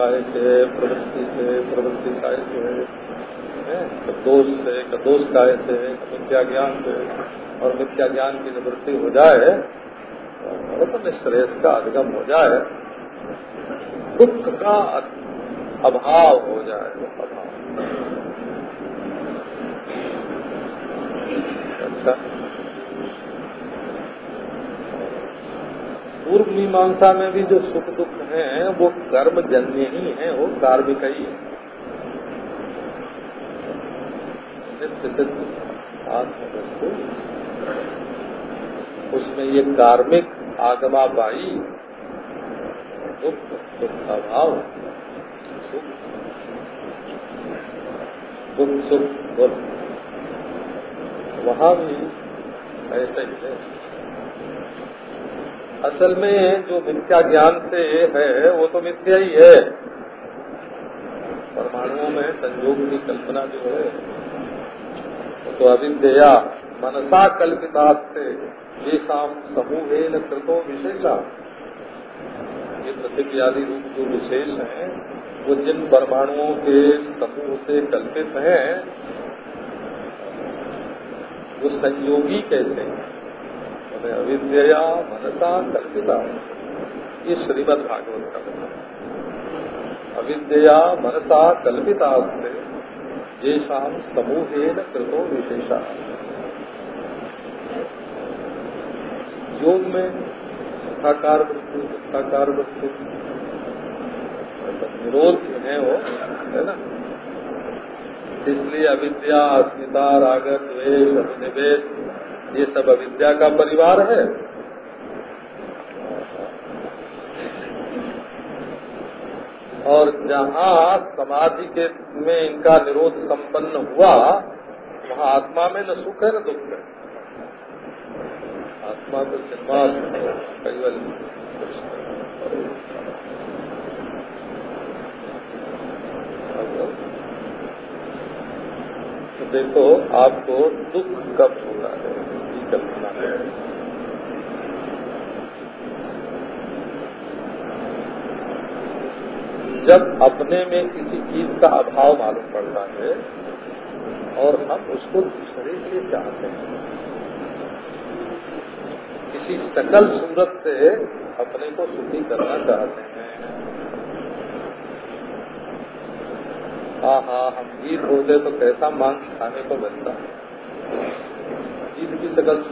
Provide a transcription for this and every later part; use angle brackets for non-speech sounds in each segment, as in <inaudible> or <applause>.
काय से प्रवृत्ति से प्रवृत्ति काय से दोष से दोष काय से मिथ्या ज्ञान से और मिथ्या ज्ञान की निवृत्ति हो जाए, और तो निश्रेष का अधिगम हो जाए, दुख का अभाव हो जाए अभाव। अच्छा? पूर्व मीमांसा में भी जो सुख दुख हैं, वो कर्म जन्य ही हैं, वो कार्मिक ही है। आत्मवस्तु। उसमें ये कार्मिक आगमा पाई दुख दुख का भाव सुख। दुख सुख, दुख। वहाँ भी ऐसा ही है। असल में जो मिथ्या ज्ञान से है, वो तो मिथ्या ही है। परमाणुओं में संयोग की कल्पना जो है, वो तो अविद्या, मनसा कल्पितास्ते ये शाम समूह न कृतो विशेषा। ये प्रतिक्रिया रूप जो विशेष हैं, वो जिन परमाणुओं के समूह से कल्पित हैं, वो संयोगी कैसे हैं? में अविद्या मनसा कल्पिता। ये श्रीमद भागवत का कथा। अविद्या मनसा कल्पिता ये शाम समूहेन कृतो विशेषा। योग में सुखाकार वस्तु, दुखाकार वस्तु निरोध है वो, है ना? इसलिए अविद्या, अस्मिता रागत द्वेष, अभिनिवेश ये सब अविद्या का परिवार है। और जहाँ समाधि के में इनका निरोध संपन्न हुआ, वहाँ आत्मा में न सुख है, न दुख है। आत्मा को जन्मास कैवल तो देखो, आपको दुख कब होता है। है जब अपने में किसी चीज़ का अभाव मालूम पड़ता है, और हम उसको दूसरे से चाहते हैं। किसी सकल सूरत से अपने को सुखी करना चाहते हैं। हाँ हाँ हम जीत होते तो कैसा मांस खाने को बनता है। सकल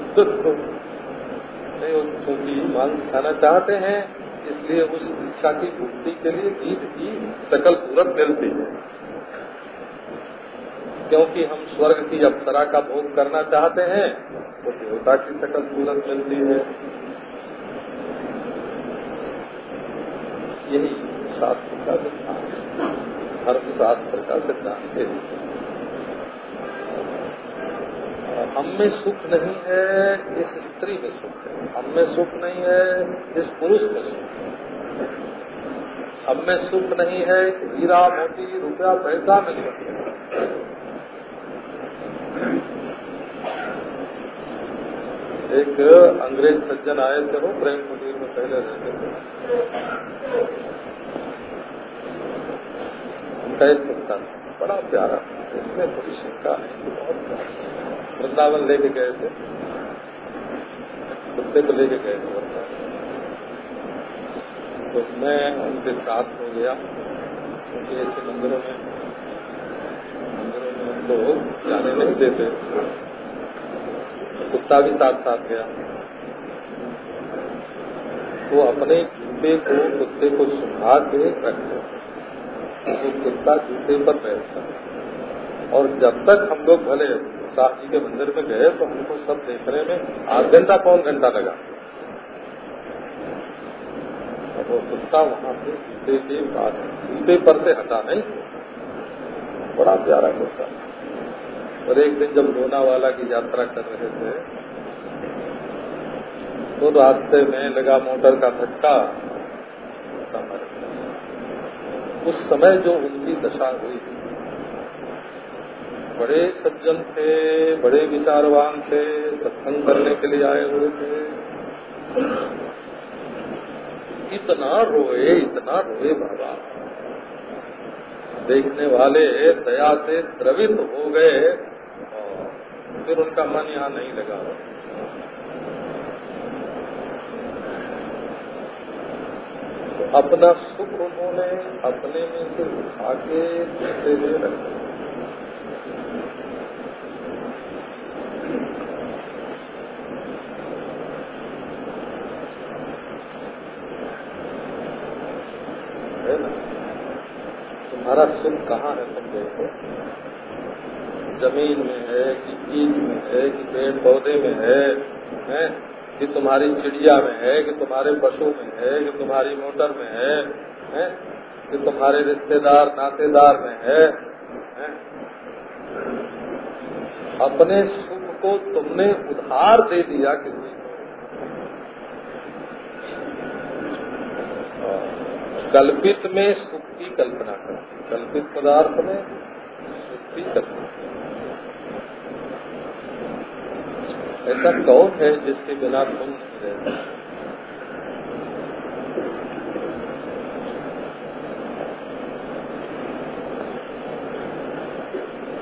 नहीं क्योंकि मांस खाना चाहते हैं, इसलिए उस इच्छा की पूर्ति के लिए जीव की सकल सूरत मिलती है। क्योंकि हम स्वर्ग की अप्सरा का भोग करना चाहते हैं तो देवता की सकल सूरत मिलती है। यही शास्त्र का सिद्धांत धर्म शास्त्र का सिद्धांत है। हम में सुख नहीं है, इस स्त्री में सुख है। हम में सुख नहीं है, इस पुरुष में सुख है। हम में सुख नहीं है, इस हीरा, मोती, रुपया, पैसा में सुख है। एक अंग्रेज़ सज्जन आए थे, वो प्रेम कुटीर में पहले रहते थे। एक कुत्ता बड़ा प्यारा। इसमें बड़ी शंका है, बहुत प्यारा। वृंदावन लेके गए थे। कुत्ते को लेके गए थे। तो मैं उनके साथ हो गया। क्योंकि ऐसे मंदिरों में मंदिरों में उनको जाने नहीं देते। कुत्ता भी साथ साथ गया। वो अपने जूते को, कुत्ते को सुखा के रखते वो कुत्ता जूते पर बैठता और जब तक हम लोग भले शाह जी के मंदिर में गए तो हमको सब देखने में आध घंटा, पौन घंटा लगा। वो कुत्ता वहाँ से जूते के पास जूते पर से हटा नहीं, बड़ा प्यारा कुत्ता। और एक दिन जब लोनावाला की यात्रा कर रहे थे तो रास्ते में लगा मोटर का धक्का उस समय जो उनकी दशा हुई बड़े सज्जन थे, बड़े विचारवान थे, सत्संग करने के लिए आए हुए थे। इतना रोए इतना रोए बाबा। देखने वाले दया से द्रवित हो गए और फिर उनका मन यहाँ नहीं लगा। तो अपना सुख उन्होंने अपने में से उठा के देते हुए रखा। तुम्हारा सुख कहाँ है तुम देखो ज़मीन में है कि ईट में है कि पेड़ पौधे में है, है? कि तुम्हारी चिड़िया में है कि तुम्हारे पशु में है कि तुम्हारी मोटर में है, है? कि तुम्हारे रिश्तेदार नातेदार में है, है? अपने सुख को तुमने उधार दे दिया किसी कल्पित में सुख की कल्पना कर। कल्पित पदार्थ में सुख की कल्पना ऐसा कौन है जिसके बिना तुम नहीं रहते?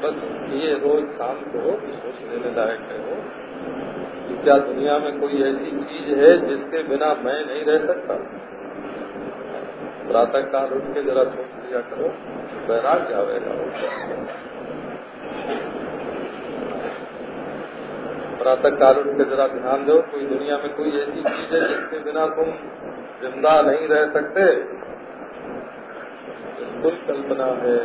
बस ये रोज शाम को सोच लेने लायक है वो, कि क्या दुनिया में कोई ऐसी चीज़ है जिसके बिना मैं नहीं रह सकता? प्रातः काल उठ के जरा सोच लिया करो बैराग जावेगा प्रातः काल उठ के जरा ध्यान दो, कोई दुनिया में कोई ऐसी चीज़ है जिसके बिना तुम ज़िंदा नहीं रह सकते। बिल्कुल कल्पना है?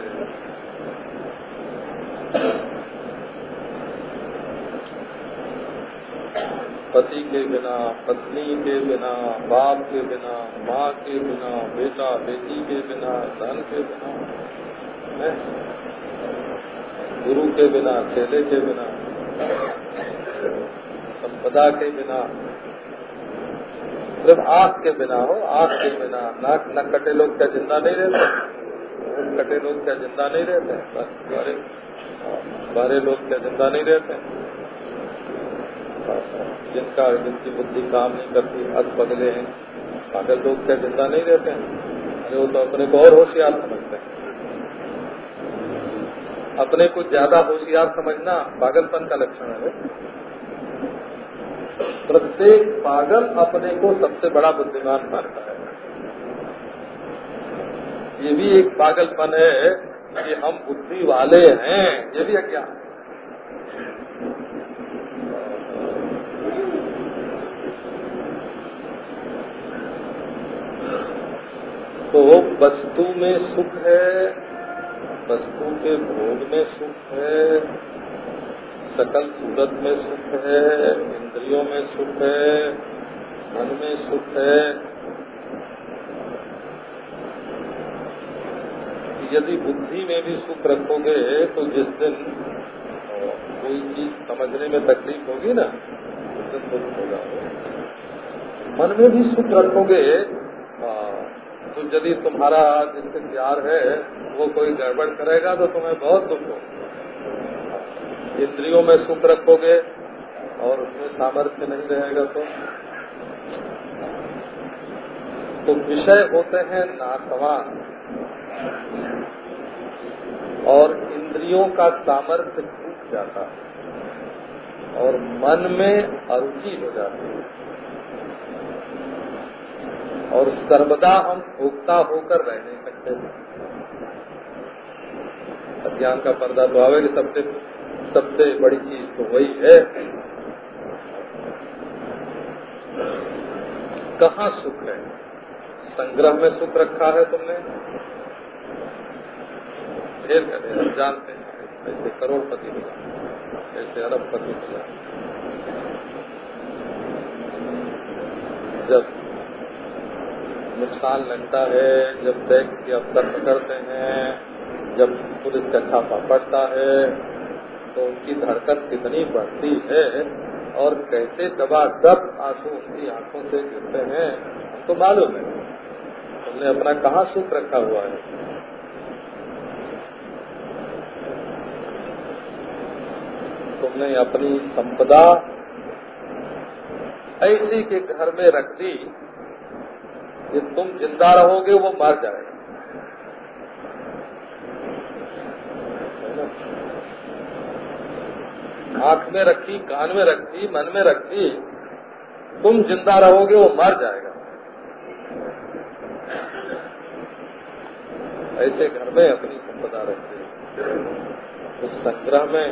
पति के बिना, पत्नी के बिना, बाप के बिना, माँ के बिना, बेटा, बेटी के बिना, धन के बिना गुरु के बिना, चेले के बिना, संपदा के बिना, सिर्फ़ आँख के बिना हो, आँख के बिना। नाक न कटे लोग क्या ज़िंदा नहीं रहते? कटे लोग क्या ज़िंदा नहीं रहते? बस बारे बारे लोग क्या ज़िंदा नहीं रहते? जिनका जिनकी बुद्धि काम नहीं करती अध पगले हैं। पागल लोग क्या ज़िंदा नहीं रहते हैं अरे वो तो अपने को और होशियार समझते हैं। अपने को ज़्यादा होशियार समझना पागलपन का लक्षण है प्रत्येक पागल अपने को सबसे बड़ा बुद्धिमान मानता है। ये भी एक पागलपन है कि हम बुद्धि वाले हैं, ये भी अज्ञान। तो वस्तु में सुख है, वस्तु के भोग में सुख है, सकल सूरत में सुख है, इंद्रियों में सुख है, मन में सुख है। यदि बुद्धि में भी सुख रखोगे तो जिस दिन कोई चीज़ समझने में तकलीफ़ होगी ना, उस दिन दुख होगा। मन में भी सुख रखोगे तो यदि तुम्हारा जिससे प्यार है, वो कोई गड़बड़ करेगा तो तुम्हें बहुत दुख हो इंद्रियों में सुख रखोगे और उसमें सामर्थ्य नहीं रहेगा तो। तो विषय होते हैं नासवान और इंद्रियों का सामर्थ्य टूट जाता है और मन में अरुचि हो जाती है। और सर्वदा हम भोक्ता होकर रह नहीं सकते। अज्ञान का पर्दा तो आवेगा सबसे सबसे बड़ी चीज़ तो वही है। कहाँ सुख है? संग्रह में सुख रखा है तुमने? ढेर का ढेर जानते हैं। ऐसे करोड़पति मिला ऐसे अरबपति मिला जब नुकसान लगता है जब टैक्स के अफसर पकड़ते हैं, जब पुलिस का छापा पड़ता है तो उनकी धड़कन कितनी बढ़ती है और कैसे दबा दब आँसू उनकी आँखों से गिरते हैं तो मालूम है। तुमने अपना कहाँ सुख रखा हुआ है? तुमने अपनी संपदा ऐसी के घर में रख दी ये तुम ज़िंदा रहोगे, वो मर जाएगा। आँख में रखी, कान में रखी, मन में रखी, तुम ज़िंदा रहोगे, वो मर जाएगा। ऐसे घर में अपनी संपदा रखते हैं। उस संग्रह में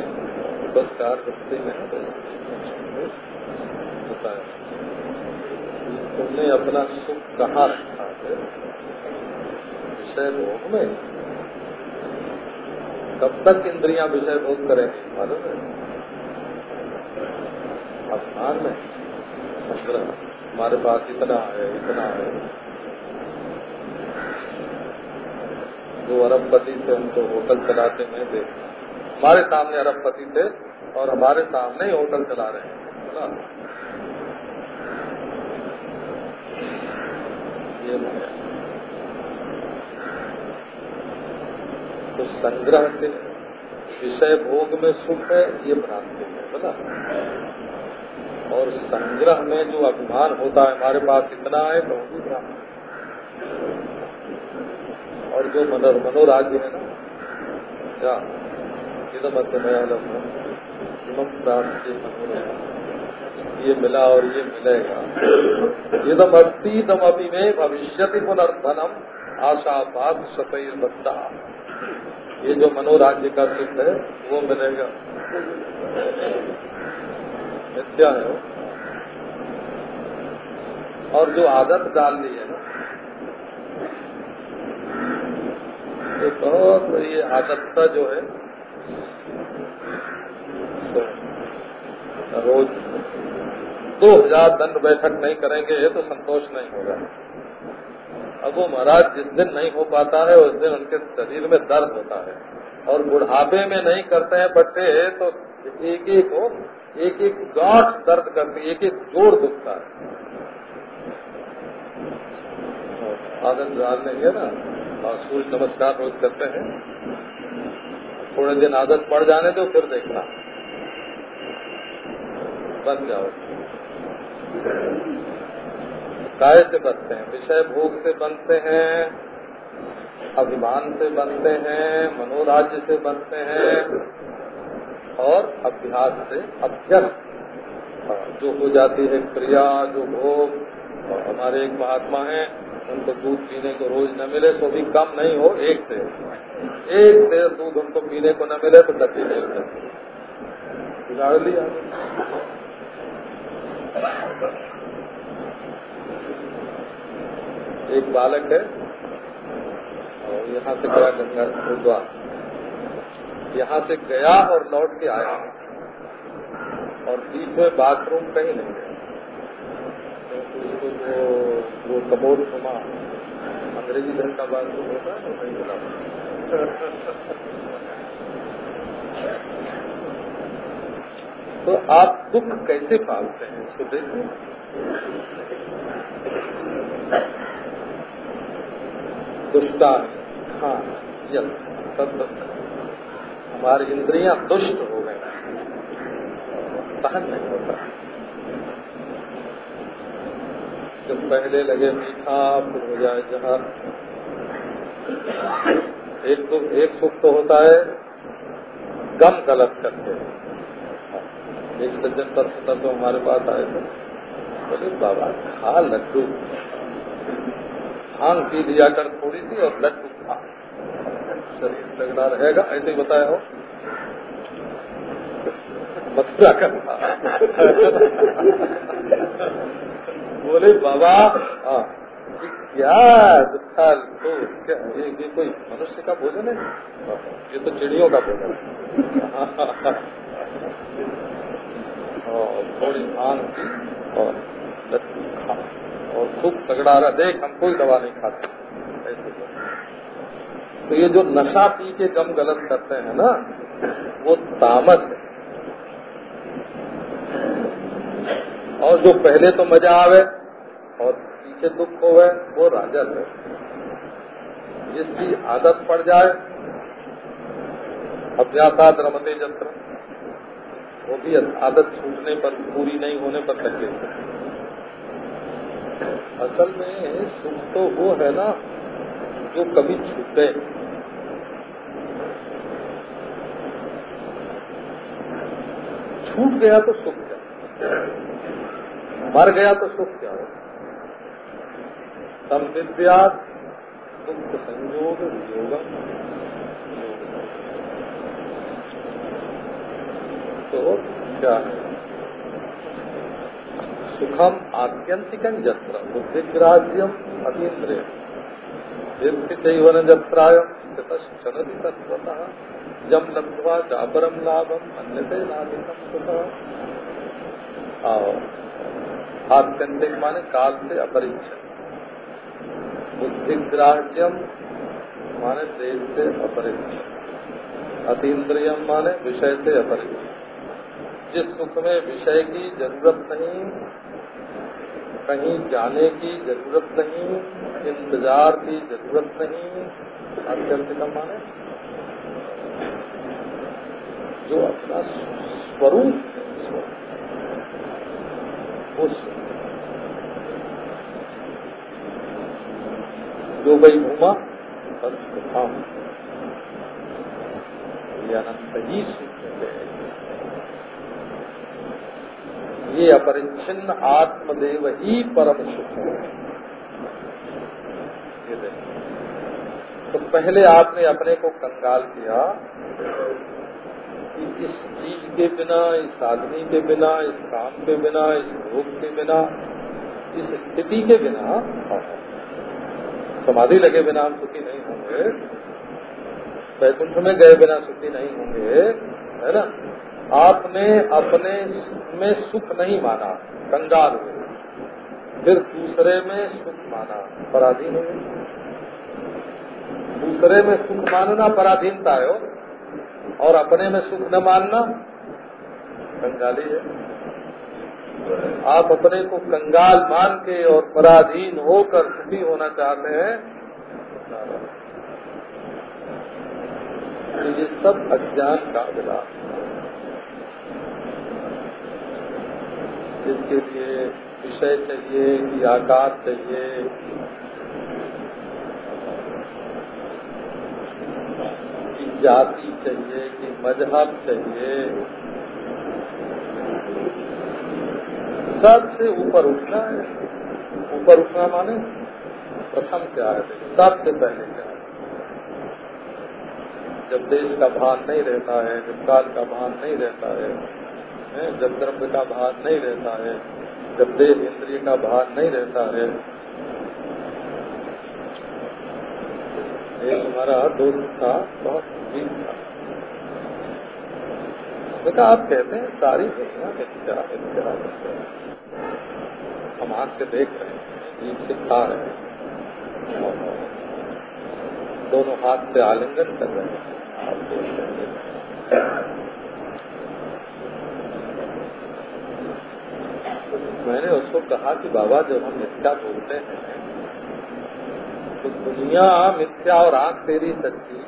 उपस्कार रखते हैं तो होता तुमने अपना सुख कहाँ रखा है विषय भोग में कब तक इंद्रियाँ विषय भोग करेंगे, मालूम है? अभिमान में। संग्रह। हमारे पास इतना है इतना है। जो अरबपति थे, उनको होटल चलाते मैं देख हमारे सामने अरबपति थे और हमारे सामने ही होटल चला रहे हैं ये तो संग्रह के विषय भोग में सुख है, ये भ्रांति है बोला और संग्रह में जो अभिमान होता है, हमारे पास इतना है तो भी भ्रांति और जो मनो, मनोराज्य है ना, क्या? इधम प्राप्त ये मिला और ये मिलेगा। इदम अस्ती दम अभी में भविष्य पुनर्धनम आशा पास सतैर बंदा ये जो मनोराज्य का सिद्ध है, वो मिलेगा। मिथ्या है और जो आदत डाल ली है ना तो बहुत ये आदतता जो है तो रोज दो हज़ार दंड बैठक नहीं करेंगे, ये तो संतोष नहीं होगा। अब वो महाराज जिस दिन नहीं हो पाता है, उस दिन उनके शरीर में दर्द होता है। और बुढ़ापे में नहीं करते हैं बट्टे तो एक एक हो एक एक गांठ दर्द करती एक एक जोड़ दुखता है। आदत डालने है ना और सूर्य नमस्कार रोज करते हैं। थोड़े दिन आदत पड़ जाने तो फिर देखना। बन जाओ। काय से बनते हैं, विषय भोग से बनते हैं, अभिमान से बनते हैं, मनोराज्य से बनते हैं और अभ्यास से अभ्यस्त। जो हो जाती है क्रिया, जो भोग हमारे एक महात्मा हैं, उनको दूध पीने को रोज न मिले तो भी कम नहीं हो, एक से। एक से दूध उनको पीने को न मिले तो गति नहीं हो सकती बिगाड़ लिया। एक बालक है, और यहाँ से गया गंगा, गुरुद्वार। यहाँ से गया और लौट के आया। और बीच में बाथरूम कहीं नहीं गया तो जो वो कमोड नुमा अंग्रेज़ी ढंग का बाथरूम होता है वही बोला तो आप दुख कैसे पालते हैं इसको देखिए। दुष्टा हाँ हमारी इंद्रियाँ दुष्ट हो गए। सहन नहीं होता। जब पहले लगे मीठा फिर हो जाए जहाँ एक तो एक सुख तो होता है, गम गलत करके एक सज्जन परसता तो हमारे पास आए थे। बोले बाबा खा लड्डू। भाँग पी लिया कर थोड़ी सी और लड्डू खा। शरीर तगड़ा रहेगा ऐसे ही बताया हो। मथुरा का बोले बाबा हाँ क्या दुखा तो क्या ये, ये कोई मनुष्य का भोजन है? ये तो चिड़ियों का भोजन है। <laughs> और थोड़ी भाँग की और लड्डू खा और खूब तगड़ा रहा। देख हम कोई दवा नहीं खाते। ऐसे तो। ये जो नशा पी के कम गलत करते हैं ना वो तामस है। और जो पहले तो मज़ा आवे और पीछे दुख होवे वो राजस है। जिसकी आदत पड़ जाए अभ्यासात रमते जंत्र भी आदत छूटने पर, पूरी नहीं होने पर तकलीफ़ असल में सुख तो वो है ना, जो कभी छूटे छूट गया तो सुख क्या? मर गया तो सुख क्या हो? तम विद्या दुख संयोग योगम तो क्या सुखम आत्यंतिक जत्र बुद्धिग्राह्यम अतीन्द्रिय। दीर्घ चैवन जत्राय स्थित चलती तत्वतः जम लब्धवा चापरम लाभम अन्य आत्यंतिक माने काल से अपरिच्छन। बुद्धिग्राह्यम माने देश से अपरिच्छन। अतीन्द्रियम माने विषय से अपरिच्छन। जिस सुख में विषय की ज़रूरत नहीं, कहीं जाने की ज़रूरत नहीं, इंतज़ार की ज़रूरत नहीं आत्यंतिकम माने। जो अपना स्वरूप उस जो वही घूमा सुखाम ये अनंत ही ये अपरिच्छिन्न आत्मदेव ही परम सुख है। तो पहले आपने अपने को कंगाल किया कि इस चीज़ के बिना, इस आदमी के बिना, इस काम के बिना, इस भोग के बिना, इस स्थिति के बिना समाधि लगे बिना हम सुखी नहीं होंगे। वैकुंठ में गए बिना सुखी नहीं होंगे, है ना? आपने अपने में सुख नहीं माना, कंगाल हुए फिर दूसरे में सुख माना, पराधीन हो दूसरे में सुख मानना पराधीनता है और अपने में सुख न मानना, कंगाली है। आप अपने को कंगाल मान के और पराधीन होकर सुखी होना चाहते हैं तो ये सब अज्ञान का विलास जिसके लिए विषय चाहिए कि आकार चाहिए जाति चाहिए, कि मज़हब चाहिए। सबसे ऊपर उठना है। ऊपर उठना माने प्रथम क्या है? सबसे पहले क्या है? जब देश का भान नहीं रहता है, जब काल का भान नहीं रहता है जब द्रव्य का भार नहीं रहता है, जब देह इंद्रिय का भार नहीं रहता है। एक हमारा दोस्त था, बहुत अजीब था। उसने कहा, आप कहते हैं, सारी दुनिया हम आँख से देख रहे हैं जीव से खा रहे हैं। दोनों हाथ से आलिंगन कर रहे हैं। आप देख रहे हैं। मैंने उसको कहा कि बाबा, जब हम मिथ्या बोलते हैं तो दुनिया मिथ्या और आँख तेरी सच्ची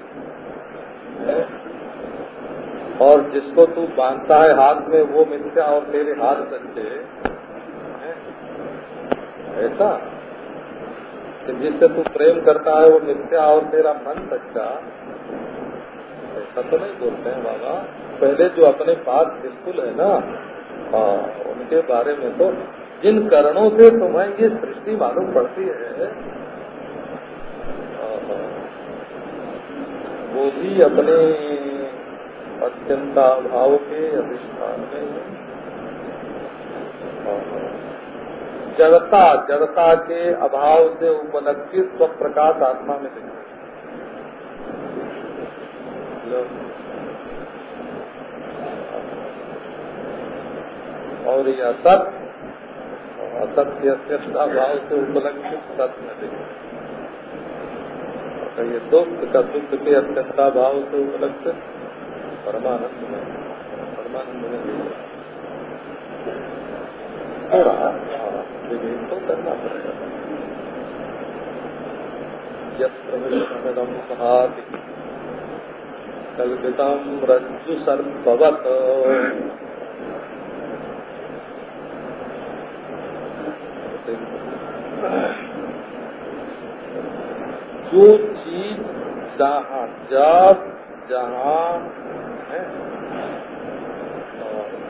और जिसको तू बांधता है हाथ में, वो मिथ्या और तेरे हाथ सच्चे ऐसा कि जिससे तू प्रेम करता है, वो मिथ्या और तेरा मन सच्चा। ऐसा तो नहीं बोलते हैं बाबा। पहले जो अपने पास बिल्कुल है ना हाँ उनके बारे में तो जिन कारणों से तुम्हें ये सृष्टि मालूम पड़ती है वो भी अपने अत्यंता भाव के अधिष्ठान में जड़ता जड़ता के अभाव से उपलक्षित स्व प्रकाश आत्मा में दिख और यह असत असत्य अत्यंता भाव से उपलक्षित सत्य दिख कहिए दुख का दुख के अत्यंता भाव से उपलब्ध परमानंद में परमानंद में तो यदम कल्पितम रज्जु सर्पवत। जो चीज़ जहाँ जब, जहाँ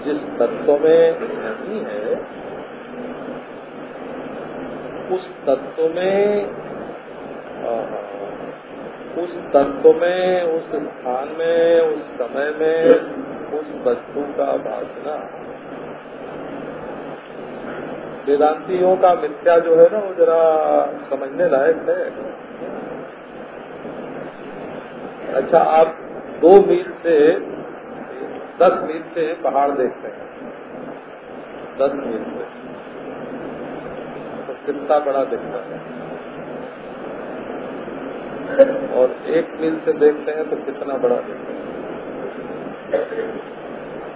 जिस तत्व में नहीं है, उस तत्व में उस तत्व में, उस स्थान में, उस समय में, उस वस्तु का भाषना वेदांतियों का मिथ्या जो है ना, वो जरा समझने लायक है। अच्छा आप दो मील से, दस मील से पहाड़ देखते हैं। दस मील से। तो कितना बड़ा दिखता है। और एक मील से देखते हैं तो कितना बड़ा दिखता है।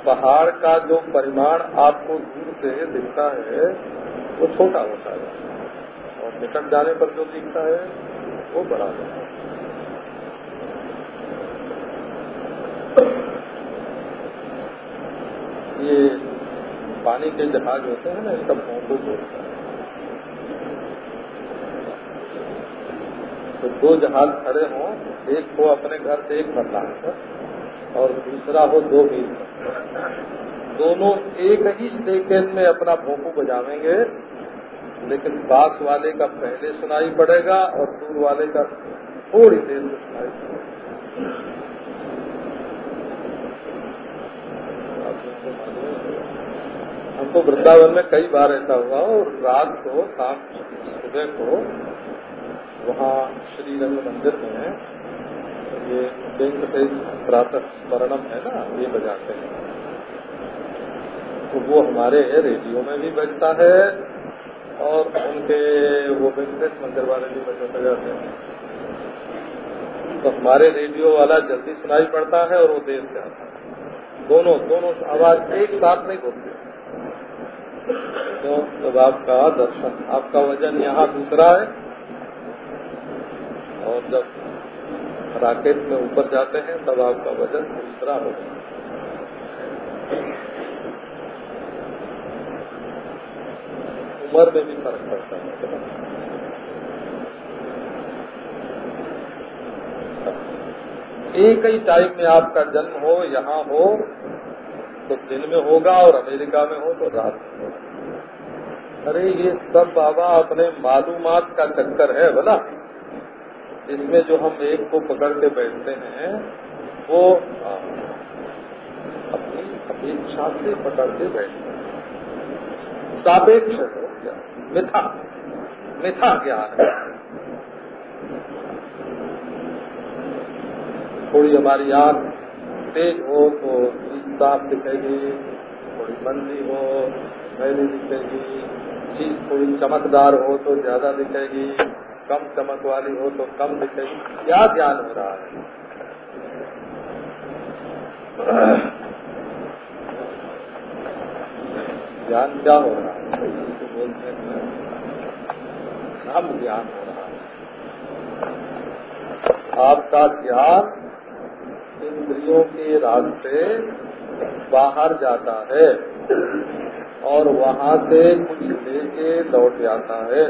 पहाड़ का जो परिमाण आपको दूर से दिखता है, वो छोटा होता है। और निकट जाने पर जो दिखता है, वो बड़ा होता है। ये पानी के जहाज़ होते हैं ना, इनका भोंकू बोलता है। तो दो जहाज़ खड़े हों, एक को अपने घर से एक फरलांग पर। और दूसरा हो दो मील दोनों एक ही सेकेंड में अपना भोंकू बजावेंगे, लेकिन पास वाले का पहले सुनाई पड़ेगा और दूर वाले का थोड़ी देर में सुनाई पड़ेगा। हमको वृंदावन में कई बार ऐसा हुआ और रात को शाम सुबह को वहाँ श्रीरंग मंदिर में ये वेंकटेश प्रातः स्मरणम है ना, ये बजाते हैं। तो वो हमारे रेडियो में भी बजता है और उनके वो वेंकटेश मंदिर वाले भी बजाते जाते हैं। तो हमारे रेडियो वाला जल्दी सुनाई पड़ता है और वो देर से आता है। दोनों दोनों आवाज़ एक साथ नहीं बोलते। तो जब आपका दर्शन, आपका वज़न यहाँ दूसरा है। और जब राकेट में ऊपर जाते हैं, तब आपका वज़न दूसरा होगा। उम्र में भी फ़र्क पड़ता है। एक ही टाइम में आपका जन्म हो, यहाँ हो तो दिन में होगा और अमेरिका में हो तो रात में होगा। अरे, ये सब बाबा अपने मालूमात का चक्कर है, बोला। इसमें जो हम एक को पकड़ के बैठते हैं, वो अपनी अपेक्षा से पकड़ के बैठते हैं। सापेक्ष है मिथा। मिथा ज्ञान है। थोड़ी हमारी आँख तेज हो तो चीज़ साफ़ दिखेगी, थोड़ी मंदी हो, मैली दिखेगी, चीज़ थोड़ी चमकदार हो तो ज़्यादा दिखेगी। कम चमक वाली हो तो कम दिखेगी क्या ज्ञान हो रहा है? ज्ञान क्या हो रहा है? तो बोलते हैं हम ज्ञान हो रहा है। आपका ज्ञान इंद्रियों के रास्ते बाहर जाता है और वहाँ से कुछ लेके लौट जाता है।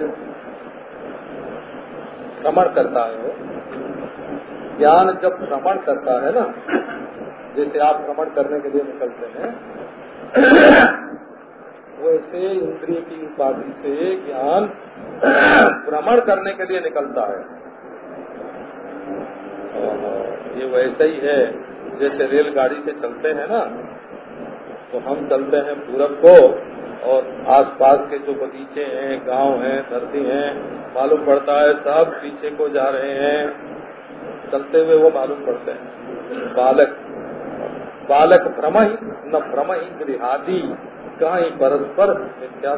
भ्रमण करता है ज्ञान जब भ्रमण करता है ना, जैसे आप भ्रमण करने के लिए निकलते हैं वैसे इंद्रिय की उपाधि से ज्ञान भ्रमण करने के लिए निकलता है, ये वैसे ही है। जैसे रेलगाड़ी से चलते हैं ना तो हम चलते हैं पूरब को और आसपास के जो बगीचे हैं, गाँव हैं, धरती हैं, मालूम पड़ता है, सब पीछे को जा रहे हैं। चलते हुए वो मालूम पड़ते हैं। बालक बालक भ्रम ही न भ्रम ही गृहादि, कहीं परस्पर मिथ्या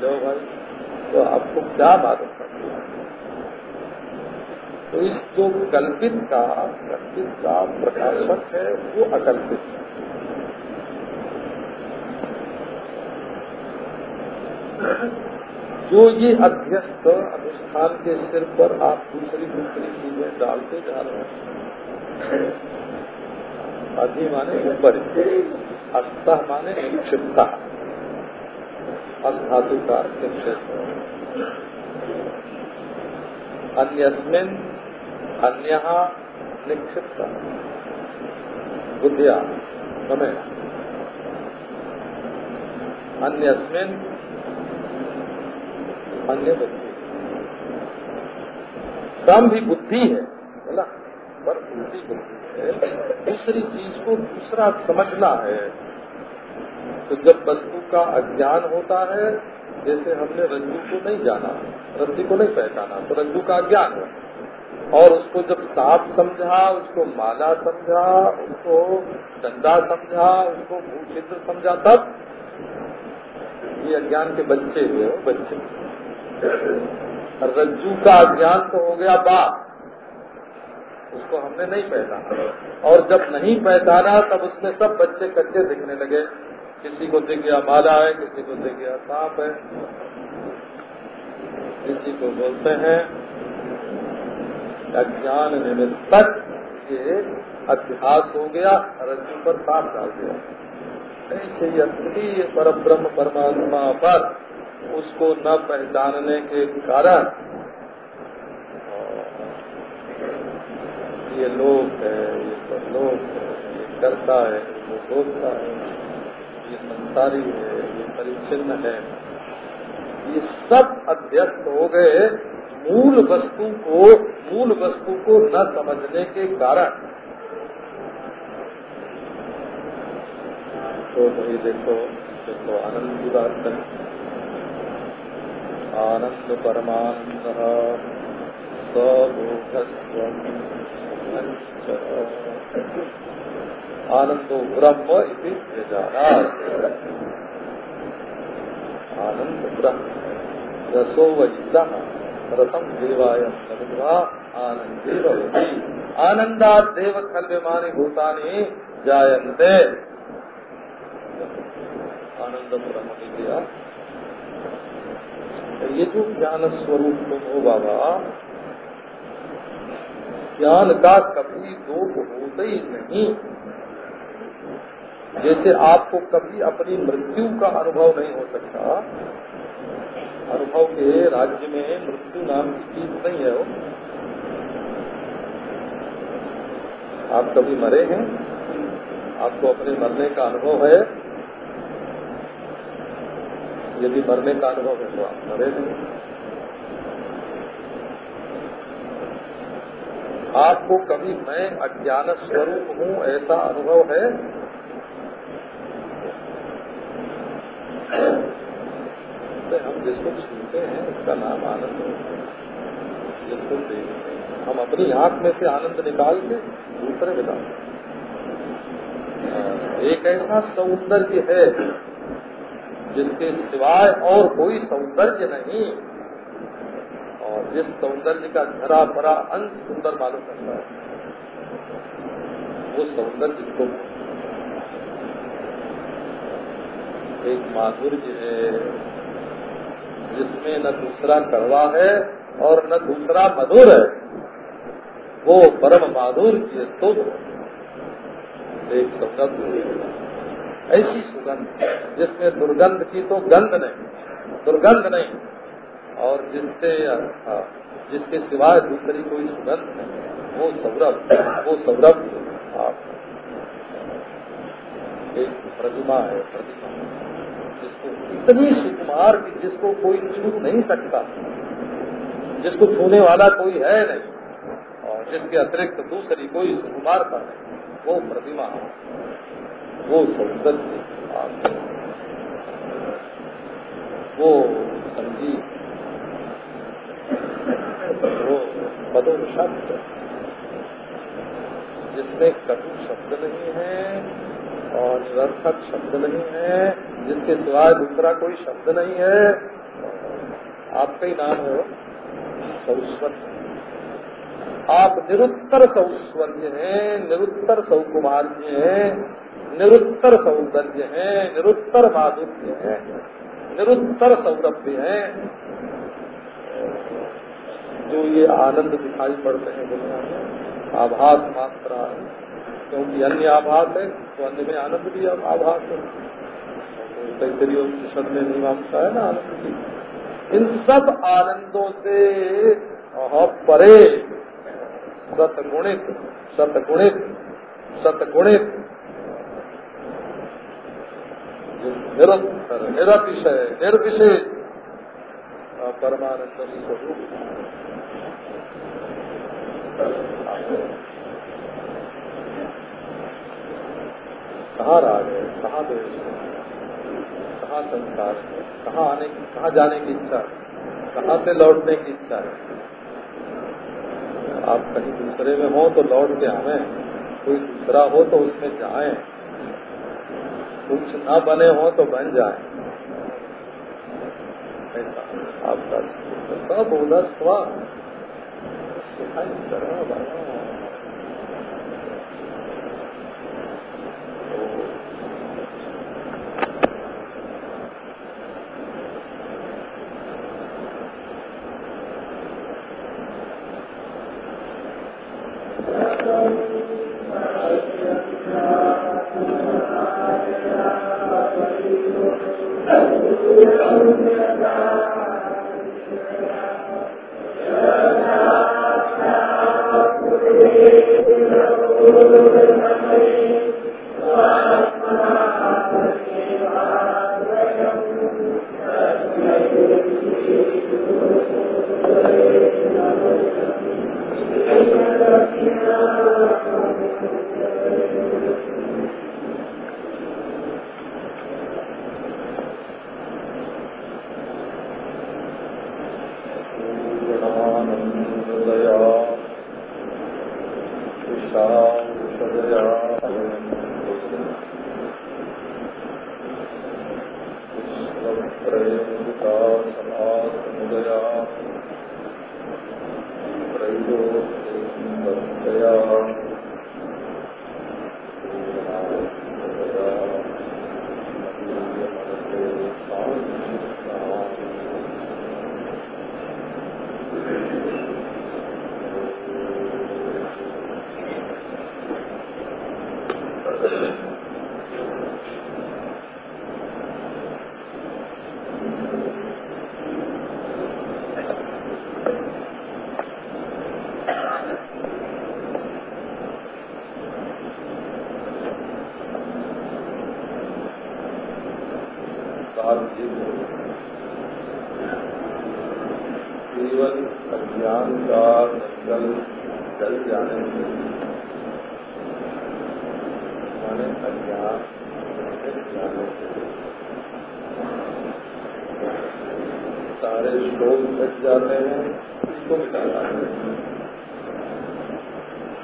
लो भाई तो आपको क्या मालूम पड़ता है? तो इस जो कल्पित का कल्पित का प्रकाशक है, वो अकल्पित है। जो ये अध्यस्त अनुष्ठान के सिर पर आप दूसरी दूसरी चीज़ें डालते जा रहे हैं। अधि माने ऊपर। अस्थ माने निक्षिप्ता अस्थातु का निक्षिप्त अन्यस्मिन अन्य निक्षिप्त। बुद्धिया। समय। अन्यस्मिन अन्य बुद्धि। काम भी बुद्धि है ना? पर बुद्धि बुद्धि है। दूसरी चीज़ को दूसरा समझना है। तो जब वस्तु का अज्ञान होता है, जैसे हमने रज्जु को नहीं जाना, रज्जु को नहीं पहचाना तो रज्जु का अज्ञान है। और उसको जब सांप समझा, उसको माला समझा, उसको चंदा समझा, उसको भूचित्र समझा, तब ये अज्ञान के बच्चे हुए हो बच्चे। रज्जू का अज्ञान तो हो गया बाप। उसको हमने नहीं पहचाना। और जब नहीं पहचाना, तब उसमें सब बच्चे कच्चे दिखने लगे। किसी को दिख गया माला है, किसी को दिख गया सांप है। किसी को बोलते हैं, अज्ञान निमित्त ये अभ्यास हो गया, रज्जू पर सांप डाल गया ऐसे ही अद्वितीय पर ब्रह्म परमात्मा पर उसको न पहचानने के कारण ये लोक है, ये परलोक है, ये करता है, वो सोचता है, ये संसारी है, ये परिचिन्न है। ये सब अध्यस्त हो गए मूल वस्तु को, मूल वस्तु को न समझने के कारण। तो भाई देखो देखो आनंद की बात करें आनंद परमानंद सभोगस्व आनंदो ब्रह्म इति आनंद ब्रह्म रसो वैसा रसम देवाय आनंदे भवती। आनंदात देव खलव्यमानी भूतानी जायन्ते। आनंद ब्रह्म दिया ये जो ज्ञान स्वरूप तुम हो बाबा ज्ञान का कभी दोष होता ही नहीं। जैसे आपको कभी अपनी मृत्यु का अनुभव नहीं हो सकता। अनुभव के राज्य में मृत्यु नाम की चीज़ नहीं है वो। आप कभी मरे हैं? आपको अपने मरने का अनुभव है? यदि मरने का अनुभव है तो आप मरे नहीं। आपको कभी मैं अज्ञान स्वरूप हूँ, ऐसा अनुभव है? तो हम जिसको छूते हैं, इसका नाम आनंद है। जिसको देखते हैं। हम अपनी आँख में से आनंद निकाल के दूसरे बताते एक ऐसा सौंदर्य है जिसके सिवाय और कोई सौंदर्य नहीं। और जिस सौंदर्य का धरा भरा अंश सुंदर मालूम करता है, वो सौंदर्य को एक माधुर्य है, जिसमें न दूसरा कड़वा है और न दूसरा मधुर है। वो परम माधुर्य तुम एक सौंदर्य ऐसी सुगंध, जिसमें दुर्गंध की तो गंध नहीं, दुर्गंध नहीं, और जिससे जिसके सिवाय दूसरी कोई सुगंध नहीं, वो सौरभ वो सौरभ आप एक प्रतिमा है, प्रतिमा, जिसको इतनी सुकुमार की जिसको कोई छू नहीं सकता, जिसको छूने वाला कोई है नहीं, और जिसके अतिरिक्त दूसरी कोई सुकुमार सुकुमारता नहीं, वो प्रतिमा वो सौंदर्य वो संगीत वो मधुर शब्द जिसमें कटु शब्द नहीं है और निरर्थक शब्द नहीं है, जिसके सिवाय दूसरा कोई शब्द नहीं है। आपका ही नाम है सरस्वती आप निरुत्तर सौस्वर्य हैं, निरुत्तर सौकुमार्य हैं। निरुत्तर सौंदर्य है निरुत्तर माधुर्य है निरुत्तर सौरभ्य है। जो ये आनंद दिखाई पड़ते हैं दुनिया में आभास मात्रा क्योंकि अन्य आभास है तो अन्य में आनंद भी आभास है। तैतरी उपनिषद में मीमांसा है ना आनंद की। इन सब आनंदों से परे सतगुणित सतगुणित सतगुणित निरंतर निरतिशय निर्विशेष परमानंद स्वरूप। कहाँ राग है? कहाँ देश है? कहाँ संस्कार है? कहाँ आने की कहाँ जाने की इच्छा है? कहाँ से लौटने की इच्छा है? आप कहीं दूसरे में हो तो लौट के आवे। कोई दूसरा हो तो उसमें जाए। कुछ न बने हो तो बन जाए। आपका सब उदर स्व सिखाई करो Krishna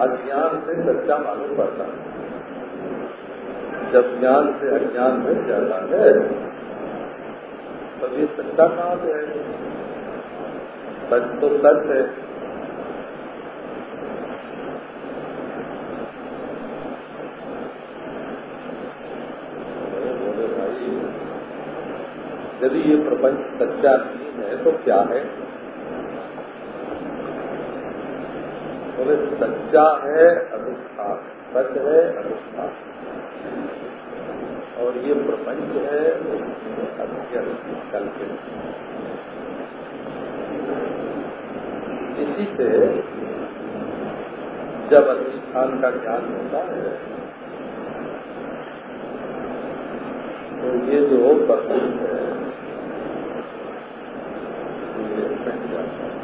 अज्ञान से सच्चा मालूम पड़ता है। जब ज्ञान से अज्ञान मिल जाता है, तब ये सच्चा कहाँ से है। सच तो सच है। यदि ये प्रपंच सच्चा नहीं है तो क्या है? बोले सच्चा है, अनुष्ठान। सच है, अनुष्ठान। और ये प्रपंच है अत्यंत कल्पित इसी से जब अधिष्ठान का ज्ञान होता है तो ये जो प्रपंच है तो है।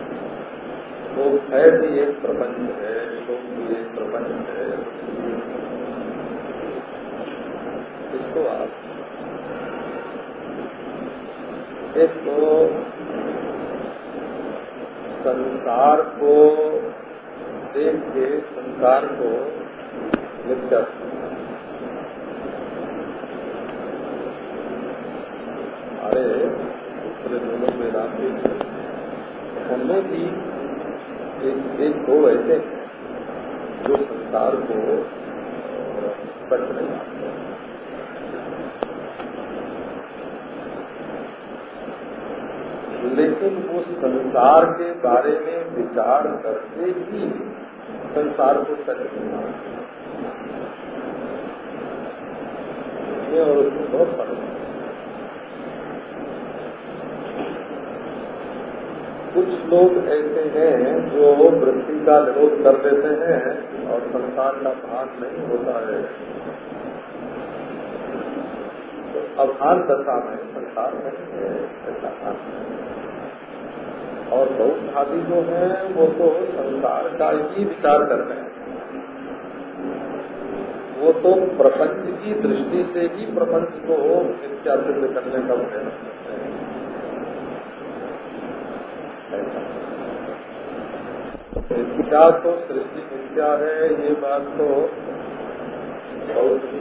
भी एक प्रपंच है शोक भी एक प्रपंच है। इसको आप एक तो संसार को देख के संसार को मिथ्या अरे, दूसरे दोनों में राम उनमें भी एक, दो ऐसे जो संसार को सच नहीं लेकिन वो संसार के बारे में विचार करते ही संसार को सच नहीं और उसमें बहुत फ़र्क है कुछ लोग ऐसे हैं जो वृत्ति का विरोध कर देते हैं और संसार का भान नहीं होता है। तो अभान दशा में संसार नहीं है और बहुत भावी जो है, वो तो संसार का ही विचार करते हैं। वो तो प्रपंच की दृष्टि से ही प्रपंच को मिथ्या सिद्ध करने का प्रयास क्या तो सृष्टि मिथ्या है, ये बात तो बहुत ही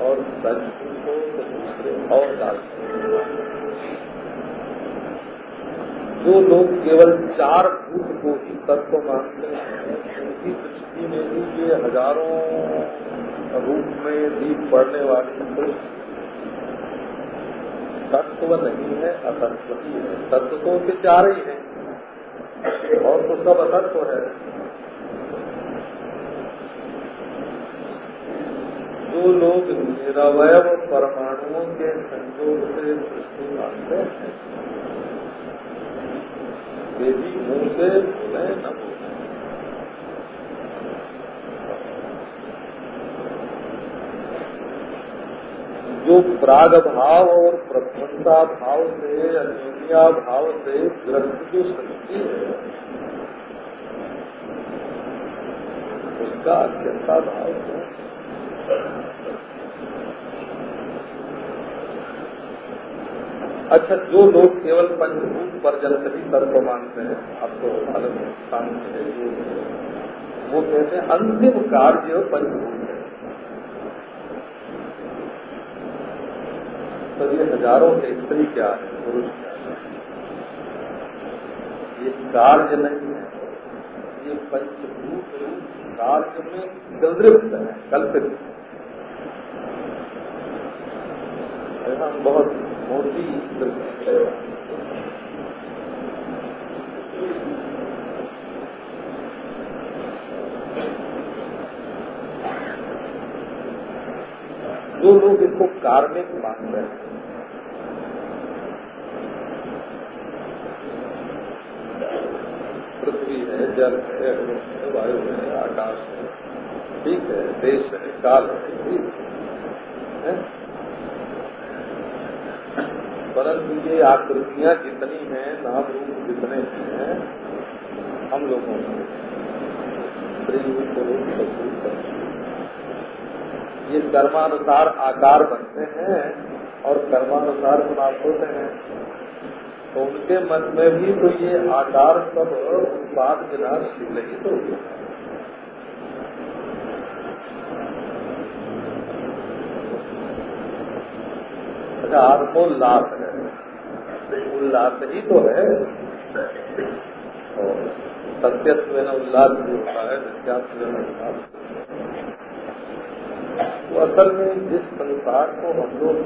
और सच को तो दूसरे और दार्शनिक जो लोग केवल चार भूत को ही तत्व मानते हैं, उनकी दृष्टि में भी ये हज़ारों रूप में दीप पड़ने वाली सृष्टि तत्व नहीं है असत्व ही है। तत्व तो उनके चार ही है। और तो सब असत्व है। जो लोग निरवय परमाणुओं के संयोग से सृष्टि मानते हैं, वे भी मुँह से बोले न बोले जो प्राग भाव और प्रथमता भाव से अनिया भाव से ग्रस्त जो शक्ति है, उसका अत्यंता भाव है अच्छा जो लोग केवल पंचभूत पर जनसभी तर्क मानते हैं, आपको मालूम है वो कहते हैं अंतिम कार्य पंचभूत तो ये हज़ारों के स्त्री क्या है, पुरुष क्या है? ये कार्य नहीं है। ये पंचभूत कार्य में गंदृप्त है, कल्पित है। हम बहुत मोटी जो लोग इसको कार्मिक मान रहे हैं। पृथ्वी है, जल है है, वायु है, आकाश है, ठीक है, देश है, काल है, ठीक है। परंतु ये आकृतियाँ जितनी हैं नाम रूप जितने हैं, हम लोगों में स्त्री पुरुष पशु ये कर्मानुसार आकार बनते हैं और कर्मानुसार गुणार्थ होते हैं। तो उनके मन में भी तो ये आकार सब उत्पाद शील ही तो अच्छा आत्मोल्लास है। उल्लास ही तो है। सत्यत्व उल्लास भी होता है नित्यात्व उल्लास वो असल में जिस संसार को हम लोग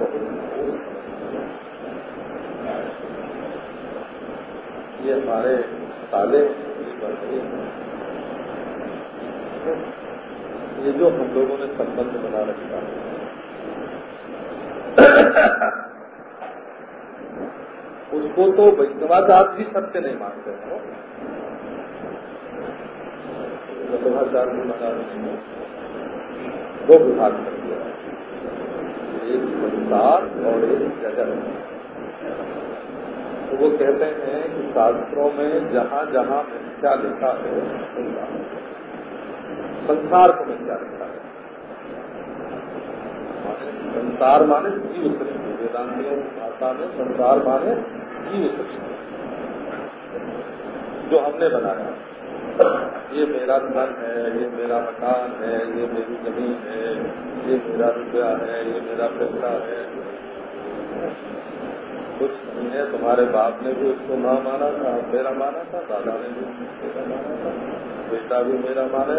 ये हमारे साले ये जो हम लोगों ने संबंध बना रखा है। उसको तो वैष्णवाचार भी सत्य नहीं मानते हो। वैष्णवाचार भी मना दो विभाग कर दिया एक संसार और एक जगत। तो वो कहते हैं कि शास्त्रों में जहाँ जहाँ मिथ्या लिखा है संसार को मिथ्या लिखा है। संसार माने जीव सृष्टि। वेदांतियों की भाषा में संसार माने जीव सृष्टि। जो हमने बनाया। ये मेरा धन है, ये मेरा मकान है, ये मेरी ज़मीन है, ये मेरा रुपया है, ये मेरा पैसा है। कुछ नहीं है, तुम्हारे बाप ने भी उसको ना माना था, मेरा माना था, दादा ने भी मेरा माना था, बेटा भी मेरा माने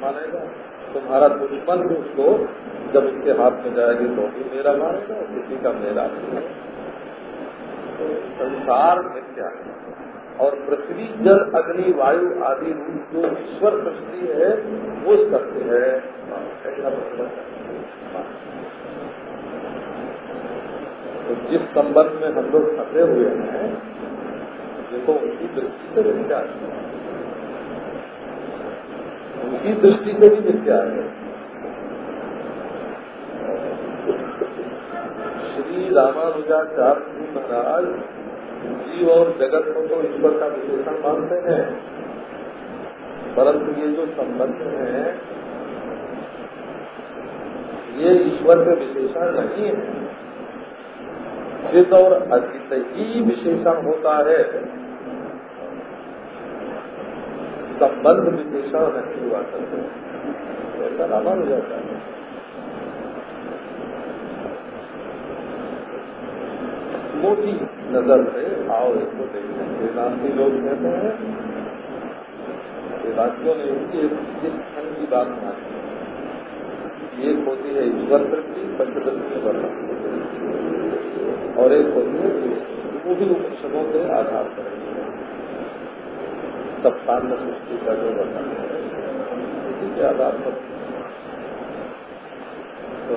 मानेगा। तुम्हारा दुश्मन भी उसको जब उसके हाथ में जाएगी तो भी मेरा मानेगा, किसी का मेरा तो संसार मिथ्या है? और पृथ्वी, जल, अग्नि, वायु आदि रूप जो ईश्वर सृष्टि है, वो सत्य है। तो जिस संबंध में हम लोग फंसे हुए हैं, देखो उनकी दृष्टि से है। उनकी दृष्टि से भी मिथ्या है। श्री रामानुजाचार्य महाराज जीव और जगत को तो ईश्वर का विशेषण मानते हैं। परंतु ये जो संबंध है, ये ईश्वर के विशेषण नहीं है। चित और अचित ही विशेषण होता है। संबंध विशेषण नहीं हुआ करते। ऐसा नामा हो जाता है। मोटी नज़र से आओ इसको देखते हैं वेदांति लोग कहते हैं, वेदांतियों ने उनकी इस खंड की बात मानी एक होती है ईश्वर वृत्ति पंचवृत्ति वर्णन और एक होती है वो भी उपनिषदों के आधार पर सप्तांग सृष्टि का जो वर्णन है इसी के आधार पर। तो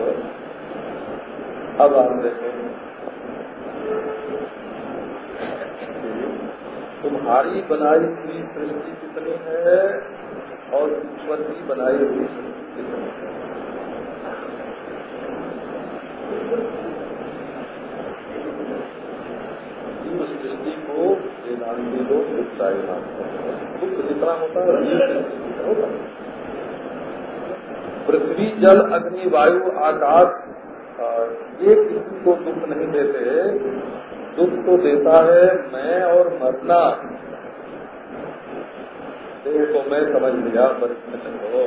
अब आप देखें तुम्हारी बनाई हुई सृष्टि कितनी है और ईश्वर की बनाई हुई सृष्टि कितनी है? सृष्टि को वेदांति लोग दुखदायी हैं। दुख जितना है होता है। पृथ्वी, जल, अग्नि, वायु, आकाश ये किसी को दुख नहीं देते। दुख तो देता है, मैं और मरना। देह को मैं समझ लिया, परिश्रम को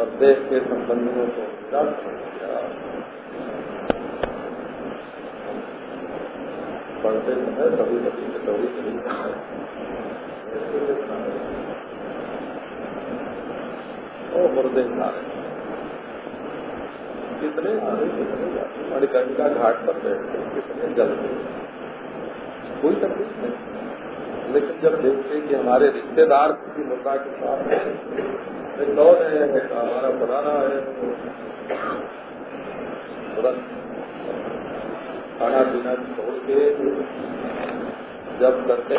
और देह के संबंधियों को मेरा समझ लिया। पढ़ते समय कभी कभी कटोरी कभी और मुर्दे कितने आ रहे कितने जाते घाट पर बैठते कितने जलते कोई तकलीफ़ नहीं। लेकिन जब देखते कि हमारे रिश्तेदार किसी मुद्दा के साथ है कौन है? हमारा पुराना है तुरंत खाना पीना छोड़ के जब करते